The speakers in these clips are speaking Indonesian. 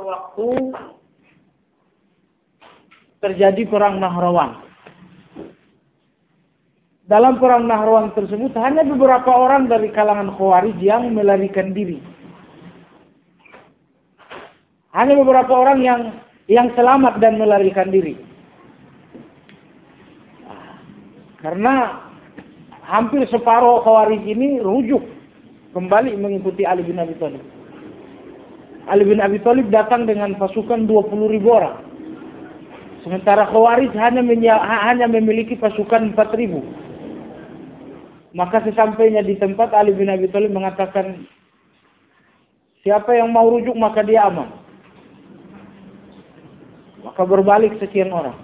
sewaktu terjadi perang Nahrawan. Dalam perang Nahrawan tersebut hanya beberapa orang dari kalangan Khawarij yang melarikan diri. Hanya beberapa orang yang yang selamat dan melarikan diri. Karena hampir separuh Khawarij ini rujuk kembali mengikuti Ali bin Abi Thalib. Ali bin Abi Thalib datang dengan pasukan 20 ribu orang. Sementara Khawarij hanya, hanya memiliki pasukan 4 ribu. Maka sesampainya di tempat Ali bin Abi Thalib mengatakan, siapa yang mau rujuk maka dia aman. Maka berbalik sekian orang.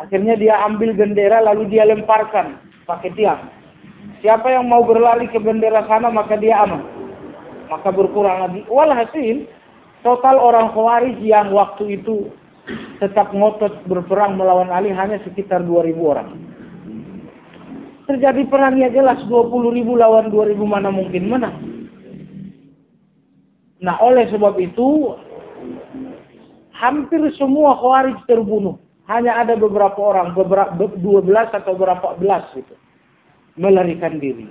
Akhirnya dia ambil bendera lalu dia lemparkan pakai tiang. Siapa yang mau berlari ke bendera sana maka dia aman. Maka berkurang lagi. Walhasil total orang Khawarij yang waktu itu tetap ngotot berperang melawan Ali hanya sekitar 2000 orang. Terjadi perangnya jelas 20 ribu lawan 2000 mana mungkin menang. Nah oleh sebab itu hampir semua Khawarij terbunuh. Hanya ada beberapa orang, beberapa 12 atau beberapa belas gitu. Melarikan diri.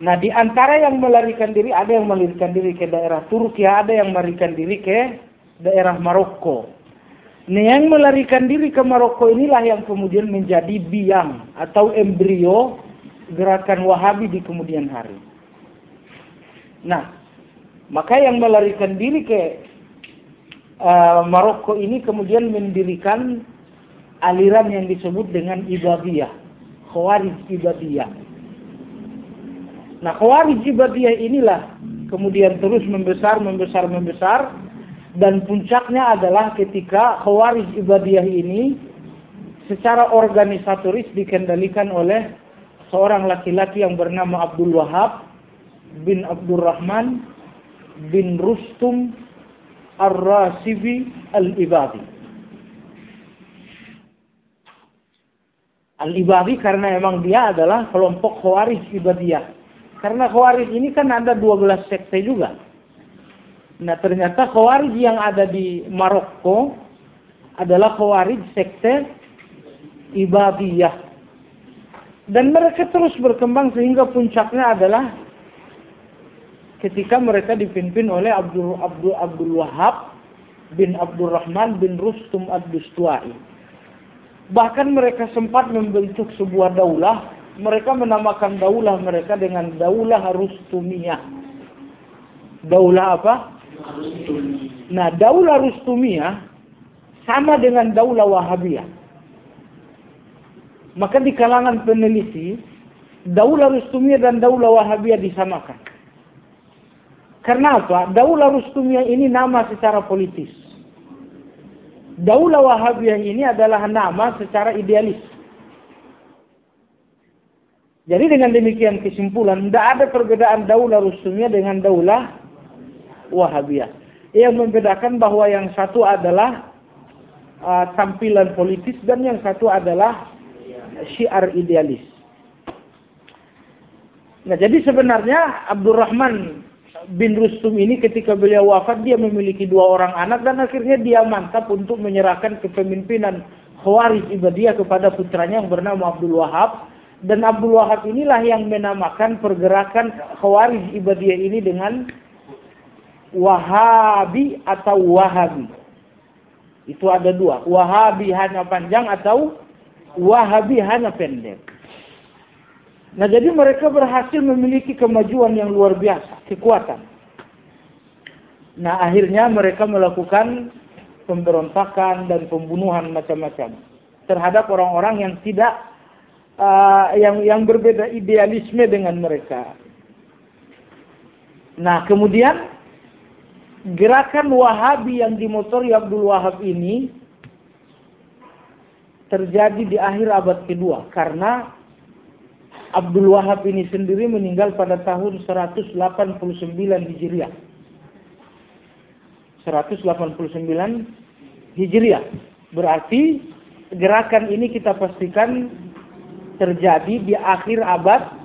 Nah di antara yang melarikan diri, ada yang melarikan diri ke daerah Turki, ada yang melarikan diri ke daerah Maroko. Nah yang melarikan diri ke Maroko inilah yang kemudian menjadi biang atau embrio gerakan Wahabi di kemudian hari. Nah, maka yang melarikan diri ke uh, Maroko ini kemudian mendirikan aliran yang disebut dengan Ibadiyah, Khawarij Ibadiyah. Nah, Khawarij Ibadiyah inilah kemudian terus membesar, membesar, membesar, dan puncaknya adalah ketika Khawarij Ibadiyah ini secara organisatoris dikendalikan oleh seorang laki-laki yang bernama Abdul Wahab bin Abdurrahman bin Rustum Ar-Rasibi Al-Ibadi. Al-Ibadi karena emang dia adalah kelompok Khawarij Ibadiyah. Karena Khawarij ini kan ada 12 sekte juga. Nah ternyata Khawarij yang ada di Maroko adalah Khawarij sekte Ibadiyah. Dan mereka terus berkembang sehingga puncaknya adalah ketika mereka dipimpin oleh Abdul Abdul Abdul Wahab bin Abdurrahman bin Rustum ad-Dustuai. Bahkan mereka sempat membentuk sebuah daulah mereka menamakan daulah mereka dengan daulah Rustumiyah. Daulah apa? Nah, daulah Rustumiyah sama dengan daulah Wahabiyah. Maka di kalangan peneliti, daulah Rustumiyah dan daulah Wahabiyah disamakan. Karena apa? Daulah Rustumiyah ini nama secara politis. Daulah Wahabiyah ini adalah nama secara idealis. Jadi dengan demikian kesimpulan, tidak ada perbedaan daulah Rustumiyah dengan daulah Wahabiyah. Yang membedakan bahwa yang satu adalah uh, tampilan politis dan yang satu adalah syiar idealis. Nah, jadi sebenarnya Abdurrahman bin Rustum ini ketika beliau wafat dia memiliki dua orang anak dan akhirnya dia mantap untuk menyerahkan kepemimpinan Khawarij Ibadiyah kepada putranya yang bernama Abdul Wahab dan Abdul Wahab inilah yang menamakan pergerakan Khawarij Ibadiyah ini dengan Wahabi atau Wahabi. Itu ada dua. Wahabi hanya panjang atau Wahabi hanya pendek. Nah jadi mereka berhasil memiliki kemajuan yang luar biasa, kekuatan. Nah akhirnya mereka melakukan pemberontakan dan pembunuhan macam-macam terhadap orang-orang yang tidak uh, yang yang berbeda idealisme dengan mereka. Nah, kemudian gerakan Wahabi yang dimotori Abdul Wahab ini terjadi di akhir abad kedua karena Abdul Wahab ini sendiri meninggal pada tahun 189 Hijriah. 189 Hijriah. Berarti gerakan ini kita pastikan terjadi di akhir abad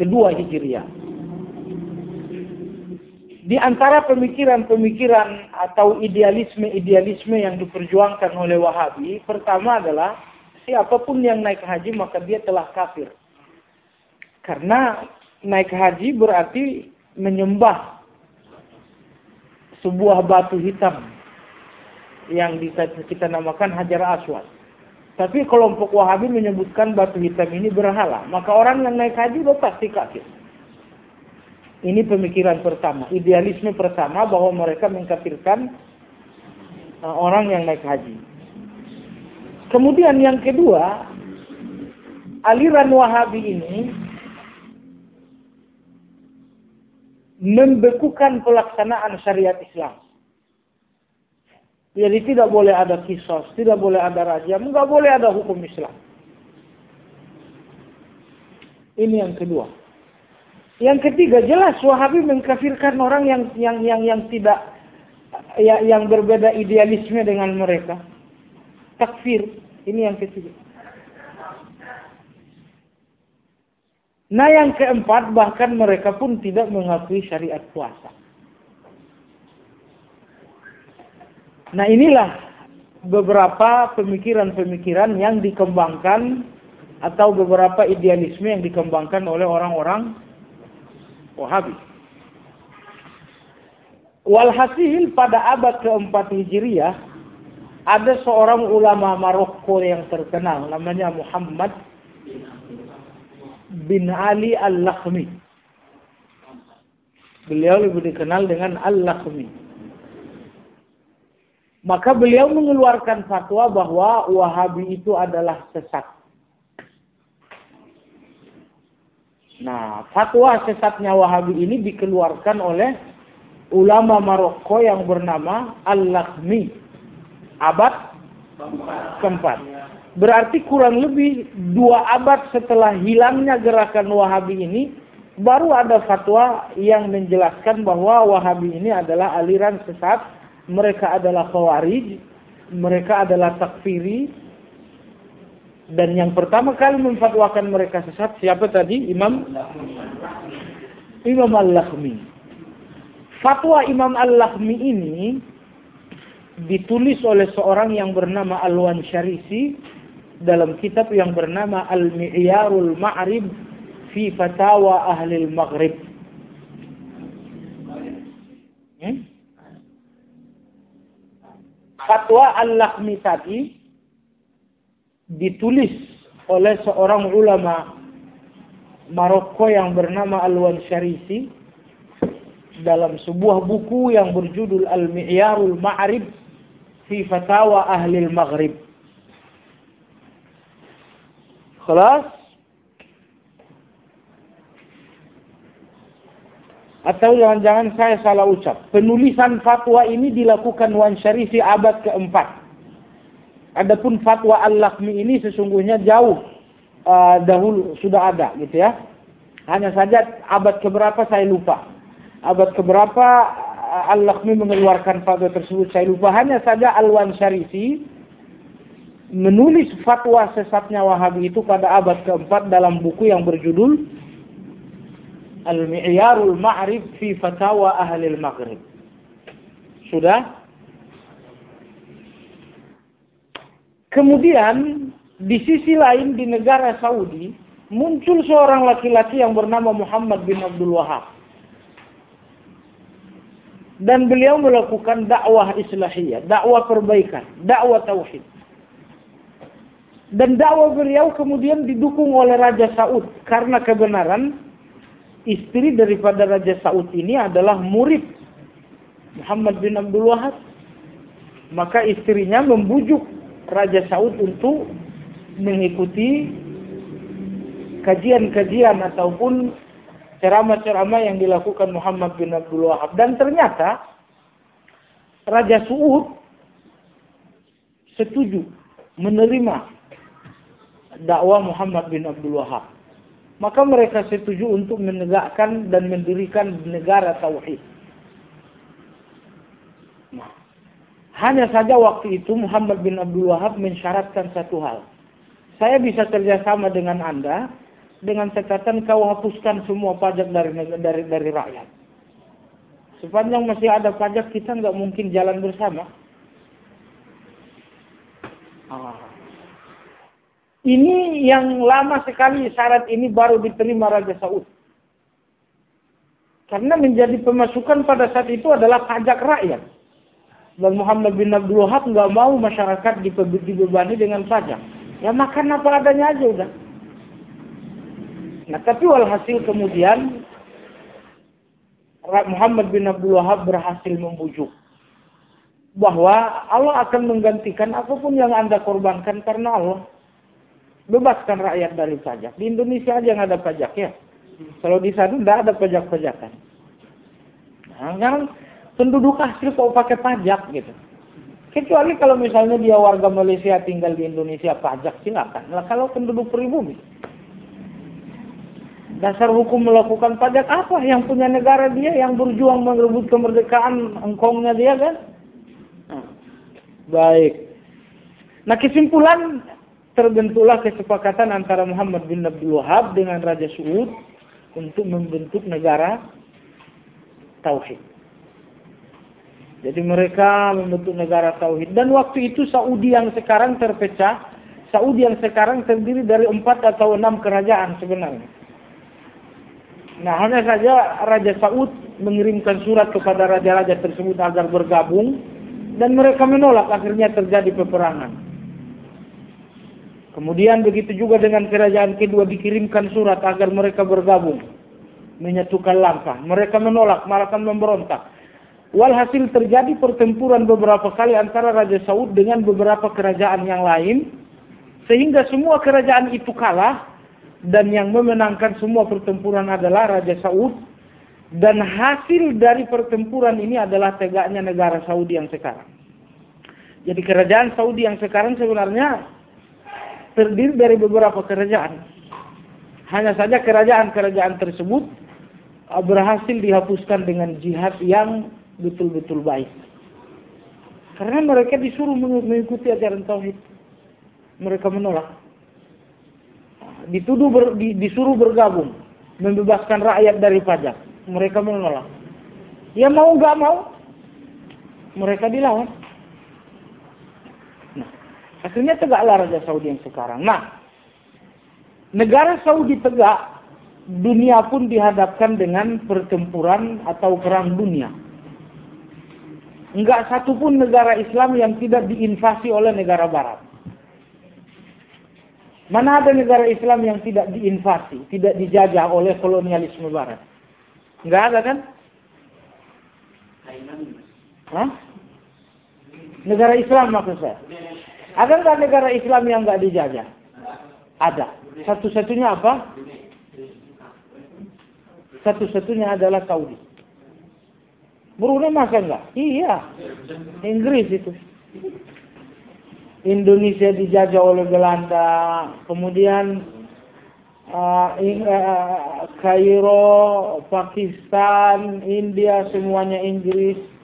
kedua Hijriah. Di antara pemikiran-pemikiran atau idealisme-idealisme yang diperjuangkan oleh Wahabi, pertama adalah siapa pun yang naik haji maka dia telah kafir. Karena naik haji berarti menyembah sebuah batu hitam yang kita namakan Hajar Aswad. Tapi kelompok Wahabi menyebutkan batu hitam ini berhala. Maka orang yang naik haji itu pasti kafir. Ini pemikiran pertama. Idealisme pertama bahwa mereka mengkafirkan uh, orang yang naik haji. Kemudian yang kedua, aliran Wahabi ini membekukan pelaksanaan syariat Islam. Jadi tidak boleh ada kisos, tidak boleh ada rajam, nggak boleh ada hukum Islam. Ini yang kedua. Yang ketiga jelas Wahabi mengkafirkan orang yang yang yang yang tidak ya, yang berbeda idealisme dengan mereka. Takfir. Ini yang ketiga. Nah yang keempat bahkan mereka pun tidak mengakui syariat puasa. Nah inilah beberapa pemikiran-pemikiran yang dikembangkan atau beberapa idealisme yang dikembangkan oleh orang-orang Wahabi. Walhasil pada abad keempat Hijriah ada seorang ulama Maroko yang terkenal namanya Muhammad bin Ali Al-Lakhmi. Beliau lebih dikenal dengan Al-Lakhmi. Maka beliau mengeluarkan fatwa bahwa Wahabi itu adalah sesat. Nah, fatwa sesatnya Wahabi ini dikeluarkan oleh ulama Maroko yang bernama Al-Lakhmi. Abad keempat. Berarti kurang lebih dua abad setelah hilangnya gerakan Wahabi ini, baru ada fatwa yang menjelaskan bahwa Wahabi ini adalah aliran sesat mereka adalah khawarij, mereka adalah takfiri, dan yang pertama kali memfatwakan mereka sesat siapa tadi? Imam Imam Al-Lakhmi. Fatwa Imam Al-Lakhmi ini ditulis oleh seorang yang bernama Alwan Syarisi dalam kitab yang bernama Al-Mi'yarul Ma'rib fi Fatawa Ahli Maghrib. Hmm? Fatwa Al-Lakhmi tadi ditulis oleh seorang ulama Maroko yang bernama Alwan Syarisi dalam sebuah buku yang berjudul Al-Mi'yarul Ma'rib fi Fatawa Ahli Maghrib. Kelas Atau jangan-jangan saya salah ucap. Penulisan fatwa ini dilakukan Wan Syarifi abad keempat. Adapun fatwa Al-Lakmi ini sesungguhnya jauh uh, dahulu sudah ada gitu ya. Hanya saja abad keberapa saya lupa. Abad keberapa uh, Al-Lakmi mengeluarkan fatwa tersebut saya lupa. Hanya saja Al-Wan Syarifi menulis fatwa sesatnya Wahabi itu pada abad keempat dalam buku yang berjudul Al-Mi'yarul Ma'rif fi Fatawa Ahli Maghrib. Sudah? Kemudian di sisi lain di negara Saudi muncul seorang laki-laki yang bernama Muhammad bin Abdul Wahab. Dan beliau melakukan dakwah islahiyah, dakwah perbaikan, dakwah tauhid. Dan dakwah beliau kemudian didukung oleh Raja Saud karena kebenaran istri daripada Raja Saud ini adalah murid Muhammad bin Abdul Wahab. Maka istrinya membujuk Raja Saud untuk mengikuti kajian-kajian ataupun ceramah-ceramah yang dilakukan Muhammad bin Abdul Wahab. Dan ternyata Raja Saud setuju menerima dakwah Muhammad bin Abdul Wahab maka mereka setuju untuk menegakkan dan mendirikan negara tauhid. Nah, hanya saja waktu itu Muhammad bin Abdul Wahab mensyaratkan satu hal. Saya bisa kerjasama dengan Anda dengan catatan kau hapuskan semua pajak dari dari dari rakyat. Sepanjang masih ada pajak kita nggak mungkin jalan bersama. Ah. Ini yang lama sekali syarat ini baru diterima Raja Saud. Karena menjadi pemasukan pada saat itu adalah pajak rakyat. Dan Muhammad bin Abdul Wahab nggak mau masyarakat dibebani dengan pajak. Ya makan apa adanya aja udah. Nah tapi walhasil kemudian Muhammad bin Abdul Wahab berhasil membujuk bahwa Allah akan menggantikan apa pun yang anda korbankan karena Allah bebaskan rakyat dari pajak. Di Indonesia aja yang ada pajak ya. Kalau di sana tidak ada pajak-pajakan. Nah, kan penduduk asli kok pakai pajak gitu. Kecuali kalau misalnya dia warga Malaysia tinggal di Indonesia pajak silakan. Nah, kalau penduduk pribumi dasar hukum melakukan pajak apa yang punya negara dia yang berjuang merebut kemerdekaan engkongnya dia kan? Nah, baik. Nah kesimpulan terbentuklah kesepakatan antara Muhammad bin Abdul Wahab dengan Raja Saud untuk membentuk negara tauhid. Jadi mereka membentuk negara tauhid dan waktu itu Saudi yang sekarang terpecah, Saudi yang sekarang terdiri dari empat atau enam kerajaan sebenarnya. Nah hanya saja Raja Saud mengirimkan surat kepada raja-raja tersebut agar bergabung dan mereka menolak akhirnya terjadi peperangan. Kemudian begitu juga dengan kerajaan kedua dikirimkan surat agar mereka bergabung. Menyatukan langkah. Mereka menolak, malah akan memberontak. Walhasil terjadi pertempuran beberapa kali antara Raja Saud dengan beberapa kerajaan yang lain. Sehingga semua kerajaan itu kalah. Dan yang memenangkan semua pertempuran adalah Raja Saud. Dan hasil dari pertempuran ini adalah tegaknya negara Saudi yang sekarang. Jadi kerajaan Saudi yang sekarang sebenarnya terdiri dari beberapa kerajaan. Hanya saja kerajaan-kerajaan tersebut uh, berhasil dihapuskan dengan jihad yang betul-betul baik. Karena mereka disuruh mengikuti ajaran tauhid. Mereka menolak. Dituduh ber, di, disuruh bergabung, membebaskan rakyat dari pajak. Mereka menolak. Ya mau nggak mau, mereka dilawan. Akhirnya tegaklah Raja Saudi yang sekarang. Nah, negara Saudi tegak, dunia pun dihadapkan dengan pertempuran atau perang dunia. Enggak satupun negara Islam yang tidak diinvasi oleh negara Barat. Mana ada negara Islam yang tidak diinvasi, tidak dijajah oleh kolonialisme Barat? Enggak ada kan? Hah? Negara Islam maksud saya. Ada nggak negara Islam yang nggak dijajah? Ada. Satu-satunya apa? Satu-satunya adalah Saudi. Brunei masa enggak? Iya. Inggris itu. Indonesia dijajah oleh Belanda, kemudian uh, uh, Kairo, Pakistan, India semuanya Inggris.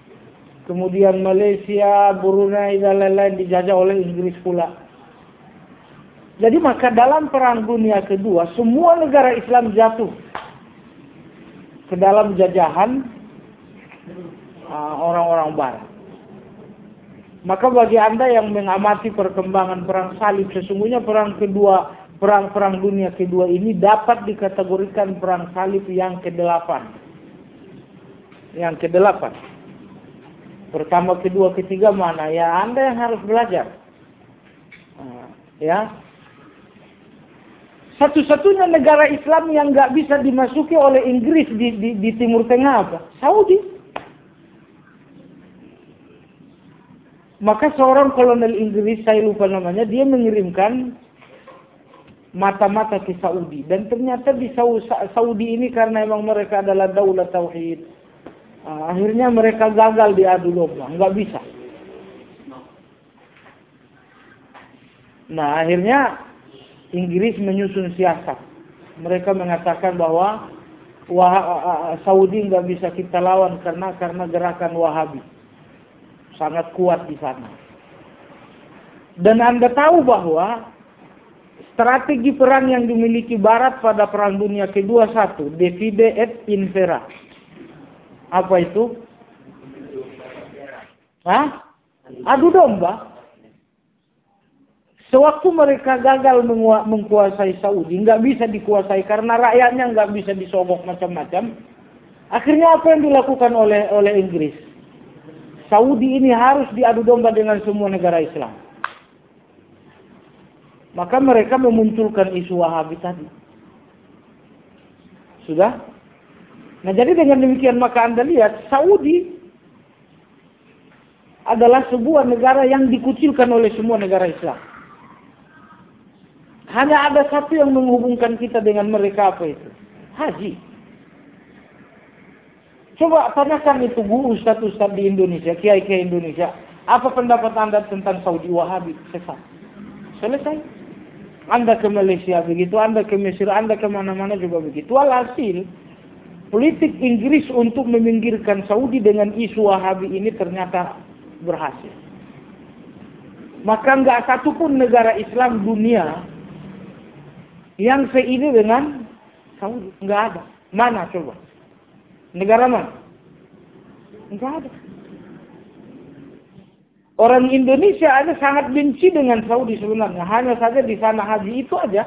Kemudian Malaysia, Brunei dan lain-lain dijajah oleh Inggris pula. Jadi maka dalam perang dunia kedua semua negara Islam jatuh ke dalam jajahan uh, orang-orang uh, barat. Maka bagi Anda yang mengamati perkembangan perang salib sesungguhnya perang kedua perang-perang dunia kedua ini dapat dikategorikan perang salib yang ke-8. Yang ke-8. Pertama, kedua, ketiga mana? Ya Anda yang harus belajar. Ah, ya. Satu-satunya negara Islam yang nggak bisa dimasuki oleh Inggris di, di, di Timur Tengah apa? Saudi. Maka seorang kolonel Inggris, saya lupa namanya, dia mengirimkan mata-mata ke Saudi. Dan ternyata di Saudi ini karena memang mereka adalah daulah tauhid Nah, akhirnya mereka gagal di adu domba, nggak bisa. Nah, akhirnya Inggris menyusun siasat. Mereka mengatakan bahwa Wah, Saudi nggak bisa kita lawan karena karena gerakan Wahabi sangat kuat di sana. Dan anda tahu bahwa strategi perang yang dimiliki Barat pada Perang Dunia Kedua satu, divide et impera Apa itu? Hah? Adu domba. Sewaktu mereka gagal menguasai Saudi, nggak bisa dikuasai karena rakyatnya nggak bisa disogok macam-macam. Akhirnya apa yang dilakukan oleh oleh Inggris? Saudi ini harus diadu domba dengan semua negara Islam. Maka mereka memunculkan isu Wahabi tadi. Sudah? Nah jadi dengan demikian maka Anda lihat Saudi adalah sebuah negara yang dikucilkan oleh semua negara Islam. Hanya ada satu yang menghubungkan kita dengan mereka apa itu? Haji. Coba tanyakan itu bu ustaz-ustaz di Indonesia, kiai-kiai Indonesia. Apa pendapat Anda tentang Saudi Wahabi? Sesat. Selesai. Anda ke Malaysia begitu, Anda ke Mesir, Anda ke mana-mana juga begitu. Walhasil, politik Inggris untuk meminggirkan Saudi dengan isu Wahabi ini ternyata berhasil. Maka nggak satupun negara Islam dunia yang seini dengan Saudi nggak ada. Mana coba? Negara mana? Nggak ada. Orang Indonesia ada sangat benci dengan Saudi sebenarnya. Hanya saja di sana haji itu aja.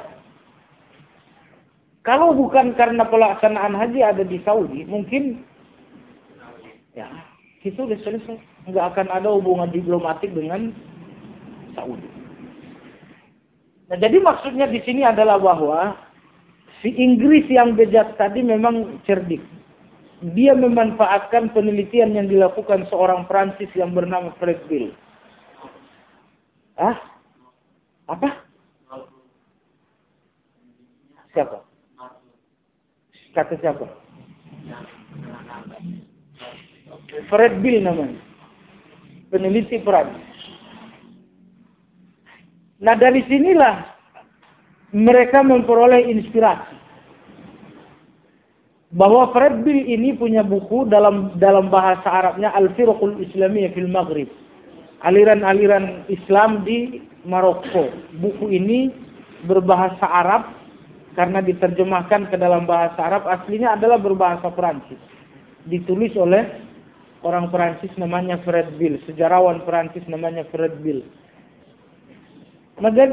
Kalau bukan karena pelaksanaan haji ada di Saudi, mungkin ya itu sudah selesai. Nggak akan ada hubungan diplomatik dengan Saudi. Nah, jadi maksudnya di sini adalah bahwa si Inggris yang bejat tadi memang cerdik. Dia memanfaatkan penelitian yang dilakukan seorang Prancis yang bernama Fred Bill. Ah? Apa? Siapa? Kata siapa? Fred Bill namanya. Peneliti Perancis. Nah dari sinilah mereka memperoleh inspirasi. Bahwa Fred Bill ini punya buku dalam dalam bahasa Arabnya Al-Firqul Islamiyah fil Maghrib aliran-aliran Islam di Maroko. Buku ini berbahasa Arab karena diterjemahkan ke dalam bahasa Arab aslinya adalah berbahasa Perancis. Ditulis oleh orang Perancis namanya Fred Bill, sejarawan Perancis namanya Fred Bill. Maka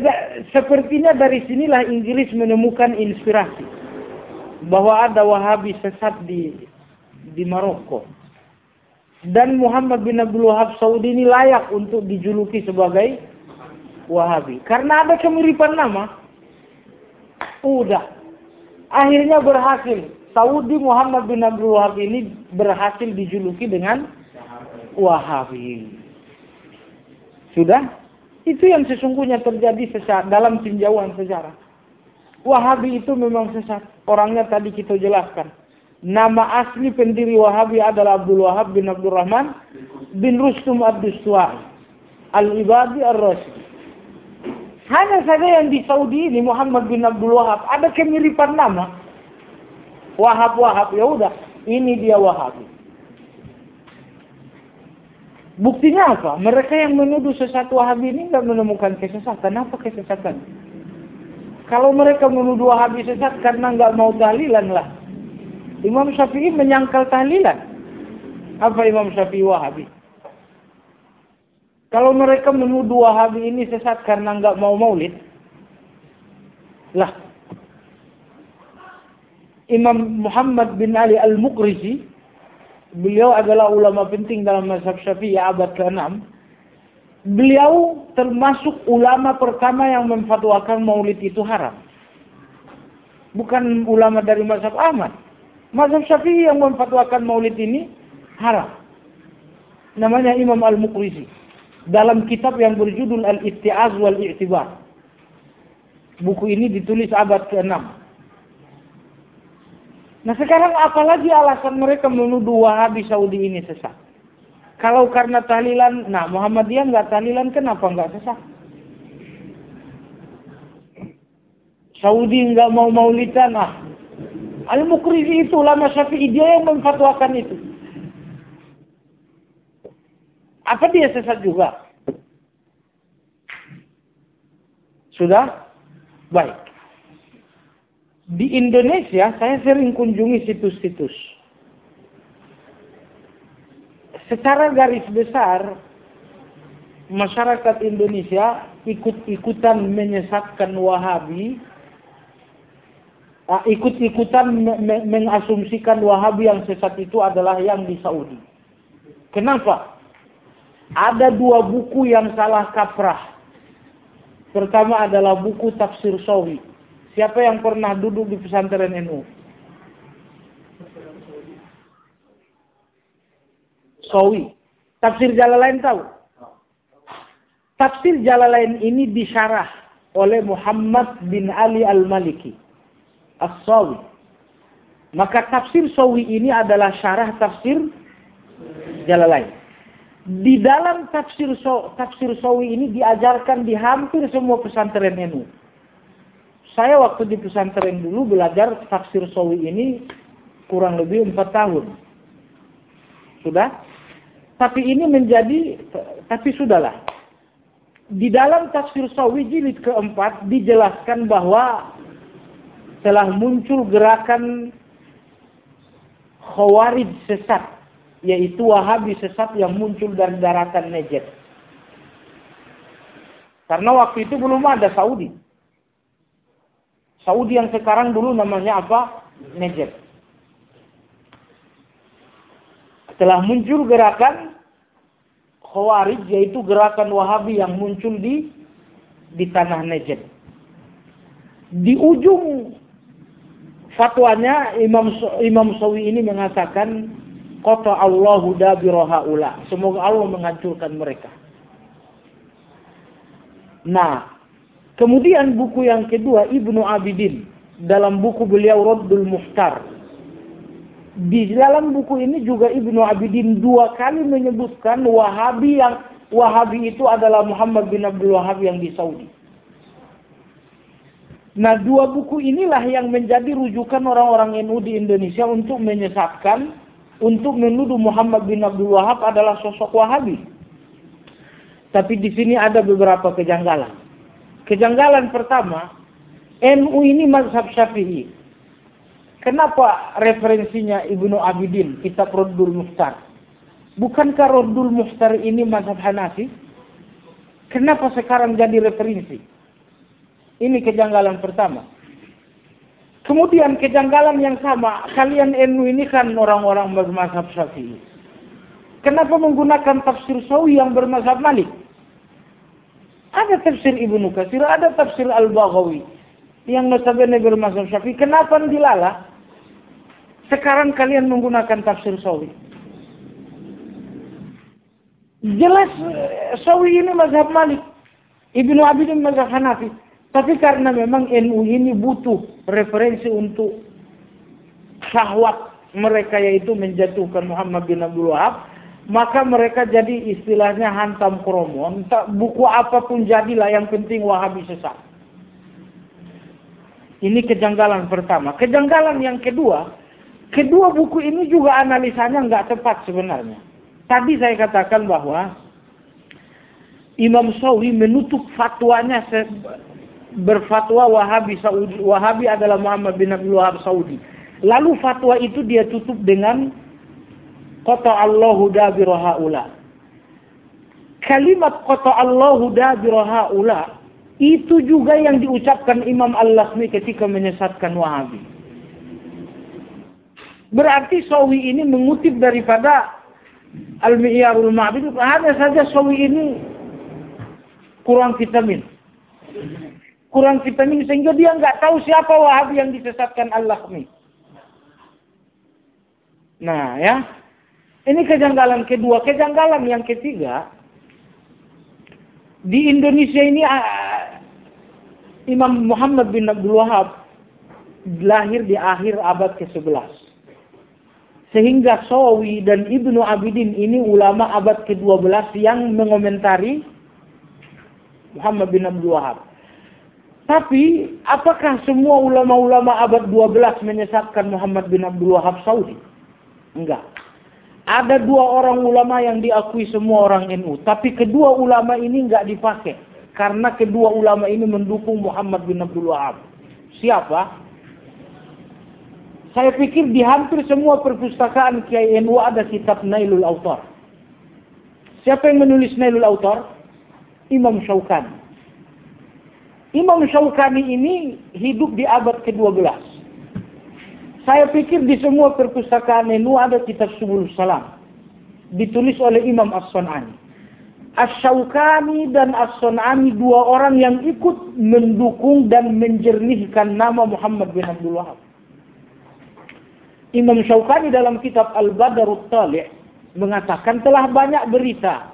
sepertinya dari sinilah Inggris menemukan inspirasi bahwa ada Wahabi sesat di di Maroko dan Muhammad bin Abdul Wahab Saudi ini layak untuk dijuluki sebagai Wahabi. Karena ada kemiripan nama. Udah. Akhirnya berhasil. Saudi Muhammad bin Abdul Wahab ini berhasil dijuluki dengan Wahabi. Sudah? Itu yang sesungguhnya terjadi sesat dalam tinjauan sejarah. Wahabi itu memang sesat. Orangnya tadi kita jelaskan. Nama asli pendiri Wahabi adalah Abdul Wahab bin Abdul Rahman bin Rustum Ad-Dustuai. Al-Ibadi Ar-Rasyid. Hanya saja yang di Saudi ini Muhammad bin Abdul Wahab ada kemiripan nama. Wahab Wahab ya udah, ini dia Wahabi. Buktinya apa? Mereka yang menuduh sesat Wahabi ini nggak menemukan kesesatan. Apa kesesatan? Kalau mereka menuduh Wahabi sesat karena nggak mau tahlilan lah. Imam Syafi'i menyangkal tahlilan. Apa Imam Syafi'i Wahabi? Kalau mereka menuduh Wahabi ini sesat karena nggak mau maulid, lah Imam Muhammad bin Ali Al-Muqrisi, beliau adalah ulama penting dalam mazhab Syafi'i abad ke-6. Beliau termasuk ulama pertama yang memfatwakan maulid itu haram. Bukan ulama dari mazhab Ahmad. Mazhab Syafi'i yang memfatwakan maulid ini haram. Namanya Imam Al-Muqrizi. Dalam kitab yang berjudul Al-Itti'az wal-I'tibar. Buku ini ditulis abad ke-6. Nah sekarang apalagi alasan mereka menuduh Wahabi Saudi ini sesat? Kalau karena tahlilan, nah Muhammadiyah nggak tahlilan kenapa nggak sesat? Saudi nggak mau maulidan, ah Al-Mukrizi itu ulama syafi'i dia yang memfatwakan itu. Apa dia sesat juga? Sudah? Baik. Di Indonesia saya sering kunjungi situs-situs. secara garis besar masyarakat Indonesia ikut-ikutan menyesatkan Wahabi uh, ikut-ikutan mengasumsikan Wahabi yang sesat itu adalah yang di Saudi. Kenapa? Ada dua buku yang salah kaprah. Pertama adalah buku Tafsir Sawi. Siapa yang pernah duduk di pesantren NU? Sawi. Tafsir Jalalain tahu? Tafsir Jalalain ini disyarah oleh Muhammad bin Ali Al-Maliki. As-Sawi. Maka tafsir Sawi ini adalah syarah tafsir Jalalain. Di dalam tafsir so, tafsir Sawi ini diajarkan di hampir semua pesantren NU. Saya waktu di pesantren dulu belajar tafsir Sawi ini kurang lebih empat tahun. Sudah? Tapi ini menjadi, tapi sudahlah. Di dalam tafsir Sawi jilid keempat dijelaskan bahwa telah muncul gerakan khawarij sesat, yaitu wahabi sesat yang muncul dari daratan Najd. Karena waktu itu belum ada Saudi. Saudi yang sekarang dulu namanya apa? Najd. Telah muncul gerakan khawarij, yaitu gerakan wahabi yang muncul di di tanah Najd. Di ujung fatwanya Imam Imam Sawi ini mengatakan kota Allahu ula. Semoga Allah menghancurkan mereka. Nah, kemudian buku yang kedua Ibnu Abidin dalam buku beliau Raddul Muhtar. Di dalam buku ini juga Ibnu Abidin dua kali menyebutkan Wahabi yang Wahabi itu adalah Muhammad bin Abdul Wahab yang di Saudi. Nah dua buku inilah yang menjadi rujukan orang-orang NU di Indonesia untuk menyesatkan, untuk menuduh Muhammad bin Abdul Wahab adalah sosok Wahabi. Tapi di sini ada beberapa kejanggalan. Kejanggalan pertama, NU ini mazhab syafi'i. Kenapa referensinya Ibnu Abidin, kitab Rodul Muhtar? Bukankah Rodul Muhtar ini mazhab Hanafi? Kenapa sekarang jadi referensi? Ini kejanggalan pertama. Kemudian kejanggalan yang sama, kalian NU ini kan orang-orang bermazhab Syafi'i. Kenapa menggunakan tafsir Sawi yang bermazhab Malik? Ada tafsir Ibnu Katsir, ada tafsir Al-Baghawi yang notabene bermazhab Syafi'i. Kenapa dilala? Sekarang kalian menggunakan tafsir Sawi. Jelas Sawi ini mazhab Malik. Ibnu Abidin mazhab Hanafi. Tapi karena memang NU ini butuh referensi untuk syahwat mereka yaitu menjatuhkan Muhammad bin Abdul Wahab, maka mereka jadi istilahnya hantam kromo. Entah buku apa pun jadilah yang penting Wahabi sesat. Ini kejanggalan pertama. Kejanggalan yang kedua, kedua buku ini juga analisanya nggak tepat sebenarnya. Tadi saya katakan bahwa Imam Sawi menutup fatwanya berfatwa Wahabi Saudi. Wahabi adalah Muhammad bin Abdul Wahab Saudi. Lalu fatwa itu dia tutup dengan kota Allahu dabiru haula. Kalimat kota Allahu dabiru haula itu juga yang diucapkan Imam Al-Lakhmi ketika menyesatkan Wahabi. Berarti Sawi ini mengutip daripada Al-Mi'yarul Ma'bid. Hanya saja Sawi ini kurang vitamin kurang vitamin sehingga dia nggak tahu siapa Wahabi yang disesatkan Allah nih. Nah ya, ini kejanggalan kedua. Kejanggalan yang ketiga, di Indonesia ini uh, Imam Muhammad bin Abdul Wahab lahir di akhir abad ke-11. Sehingga Sawi dan Ibnu Abidin ini ulama abad ke-12 yang mengomentari Muhammad bin Abdul Wahab. Tapi apakah semua ulama-ulama abad 12 menyesatkan Muhammad bin Abdul Wahab Saudi? Enggak. Ada dua orang ulama yang diakui semua orang NU. Tapi kedua ulama ini enggak dipakai. Karena kedua ulama ini mendukung Muhammad bin Abdul Wahab. Siapa? Saya pikir di hampir semua perpustakaan Kiai NU ada kitab Nailul Autar. Siapa yang menulis Nailul Autor? Imam Syaukani. Imam Syaukani ini hidup di abad ke-12. Saya pikir di semua perpustakaan NU ada kitab Subul Salam. Ditulis oleh Imam As-Sun'ani. As-Syaukani dan As-Sun'ani dua orang yang ikut mendukung dan menjernihkan nama Muhammad bin Abdul Wahab. Imam Syaukani dalam kitab Al-Badarut Talih mengatakan telah banyak berita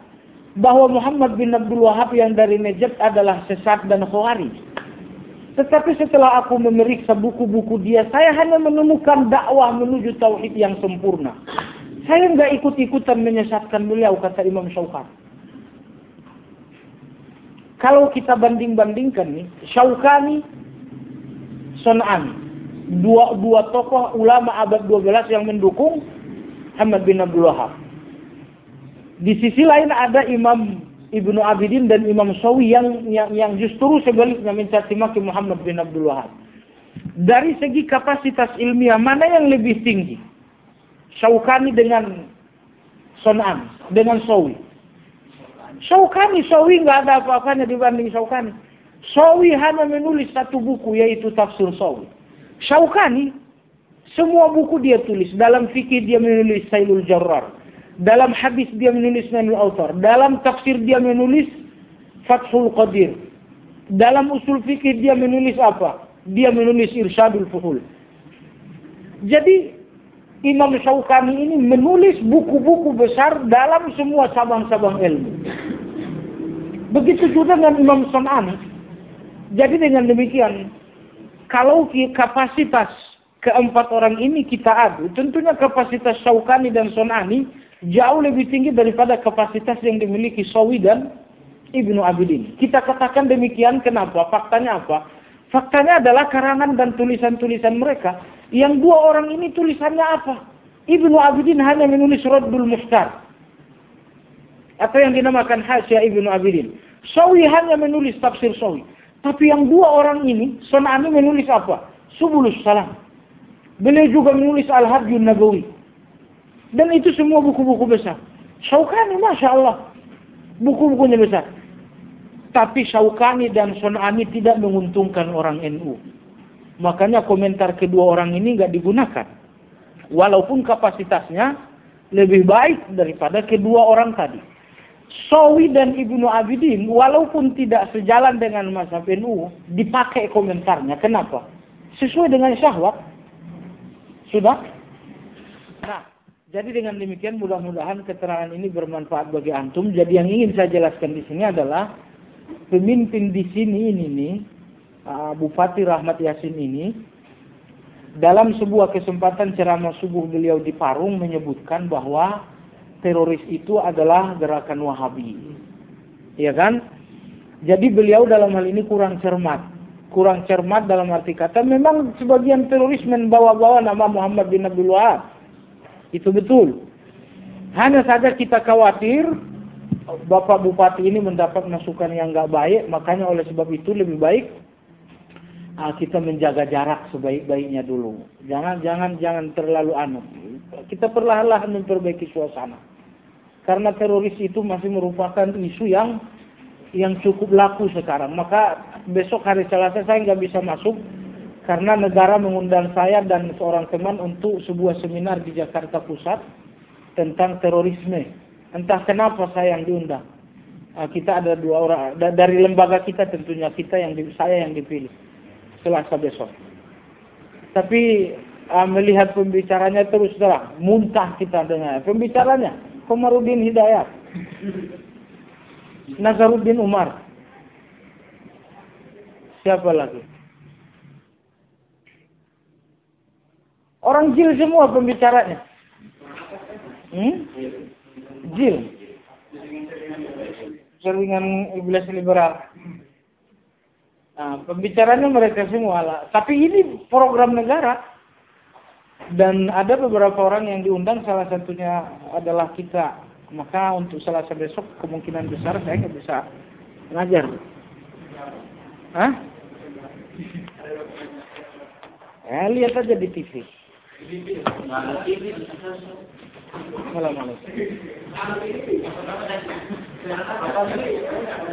bahwa Muhammad bin Abdul Wahab yang dari Najd adalah sesat dan khawarij. Tetapi setelah aku memeriksa buku-buku dia, saya hanya menemukan dakwah menuju tauhid yang sempurna. Saya nggak ikut-ikutan menyesatkan beliau, kata Imam Syaukani. Kalau kita banding-bandingkan nih, Syaukani, Son'ani, dua, dua tokoh ulama abad 12 yang mendukung Muhammad bin Abdul Wahab. Di sisi lain ada Imam Ibnu Abidin dan Imam Sawi yang, yang yang justru sebaliknya mencaci maki Muhammad bin Abdul Wahab. Dari segi kapasitas ilmiah mana yang lebih tinggi? Syaukani dengan Son'an, dengan Sawi. Syaukani, Sawi nggak ada apa-apanya dibanding Syaukani. Sawi hanya menulis satu buku yaitu Tafsir Sawi. Syaukani semua buku dia tulis. Dalam fikih dia menulis Sailul Jarrar. Dalam hadis dia menulis Nailul Autor. Dalam tafsir dia menulis Fathul Qadir. Dalam usul fikih dia menulis apa? Dia menulis Irsyadul Fuhul. Jadi Imam Syaukani ini menulis buku-buku besar dalam semua cabang-cabang ilmu. Begitu juga dengan Imam Son'ani. Jadi dengan demikian, kalau kapasitas keempat orang ini kita adu, tentunya kapasitas Syaukani dan Son'ani jauh lebih tinggi daripada kapasitas yang dimiliki Sawi dan Ibnu Abidin. Kita katakan demikian kenapa? Faktanya apa? Faktanya adalah karangan dan tulisan-tulisan mereka. Yang dua orang ini tulisannya apa? Ibnu Abidin hanya menulis Raddul Mustar. Atau yang dinamakan Hasya Ibnu Abidin. Sawi hanya menulis tafsir Sawi. Tapi yang dua orang ini, Sonani menulis apa? Subulus Salam. Beliau juga menulis Al-Hadjun Nabawi. Dan itu semua buku-buku besar. Syaukani, Masya Allah. Buku-bukunya besar. Tapi Syaukani dan Son'ani tidak menguntungkan orang NU. Makanya komentar kedua orang ini nggak digunakan. Walaupun kapasitasnya lebih baik daripada kedua orang tadi. Sawi dan Ibnu Abidin walaupun tidak sejalan dengan masa NU dipakai komentarnya. Kenapa? Sesuai dengan syahwat. Sudah? Jadi dengan demikian mudah-mudahan keterangan ini bermanfaat bagi antum. Jadi yang ingin saya jelaskan di sini adalah pemimpin di sini ini nih uh, Bupati Rahmat Yasin ini dalam sebuah kesempatan ceramah subuh beliau di Parung menyebutkan bahwa teroris itu adalah gerakan Wahabi. Ya kan? Jadi beliau dalam hal ini kurang cermat. Kurang cermat dalam arti kata memang sebagian teroris membawa-bawa nama Muhammad bin Abdul Wahab itu betul. Hanya saja kita khawatir Bapak Bupati ini mendapat masukan yang nggak baik, makanya oleh sebab itu lebih baik uh, kita menjaga jarak sebaik-baiknya dulu. Jangan jangan jangan terlalu anu. Kita perlahan-lahan memperbaiki suasana. Karena teroris itu masih merupakan isu yang yang cukup laku sekarang. Maka besok hari Selasa saya nggak bisa masuk karena negara mengundang saya dan seorang teman untuk sebuah seminar di Jakarta Pusat tentang terorisme. Entah kenapa saya yang diundang. Ah, kita ada dua orang dari lembaga kita tentunya kita yang saya yang dipilih Selasa besok. Tapi uh, melihat pembicaranya terus terang muntah kita dengar pembicaranya Komarudin Hidayat, Nazaruddin Umar, siapa lagi? Orang jil semua pembicaranya. Hmm? Jil. Jaringan iblis liberal. Nah, pembicaranya mereka semua lah. Tapi ini program negara. Dan ada beberapa orang yang diundang, salah satunya adalah kita. Maka untuk selasa besok kemungkinan besar saya nggak bisa ngajar. Hah? Eh, lihat aja di TV. Assalamualaikum.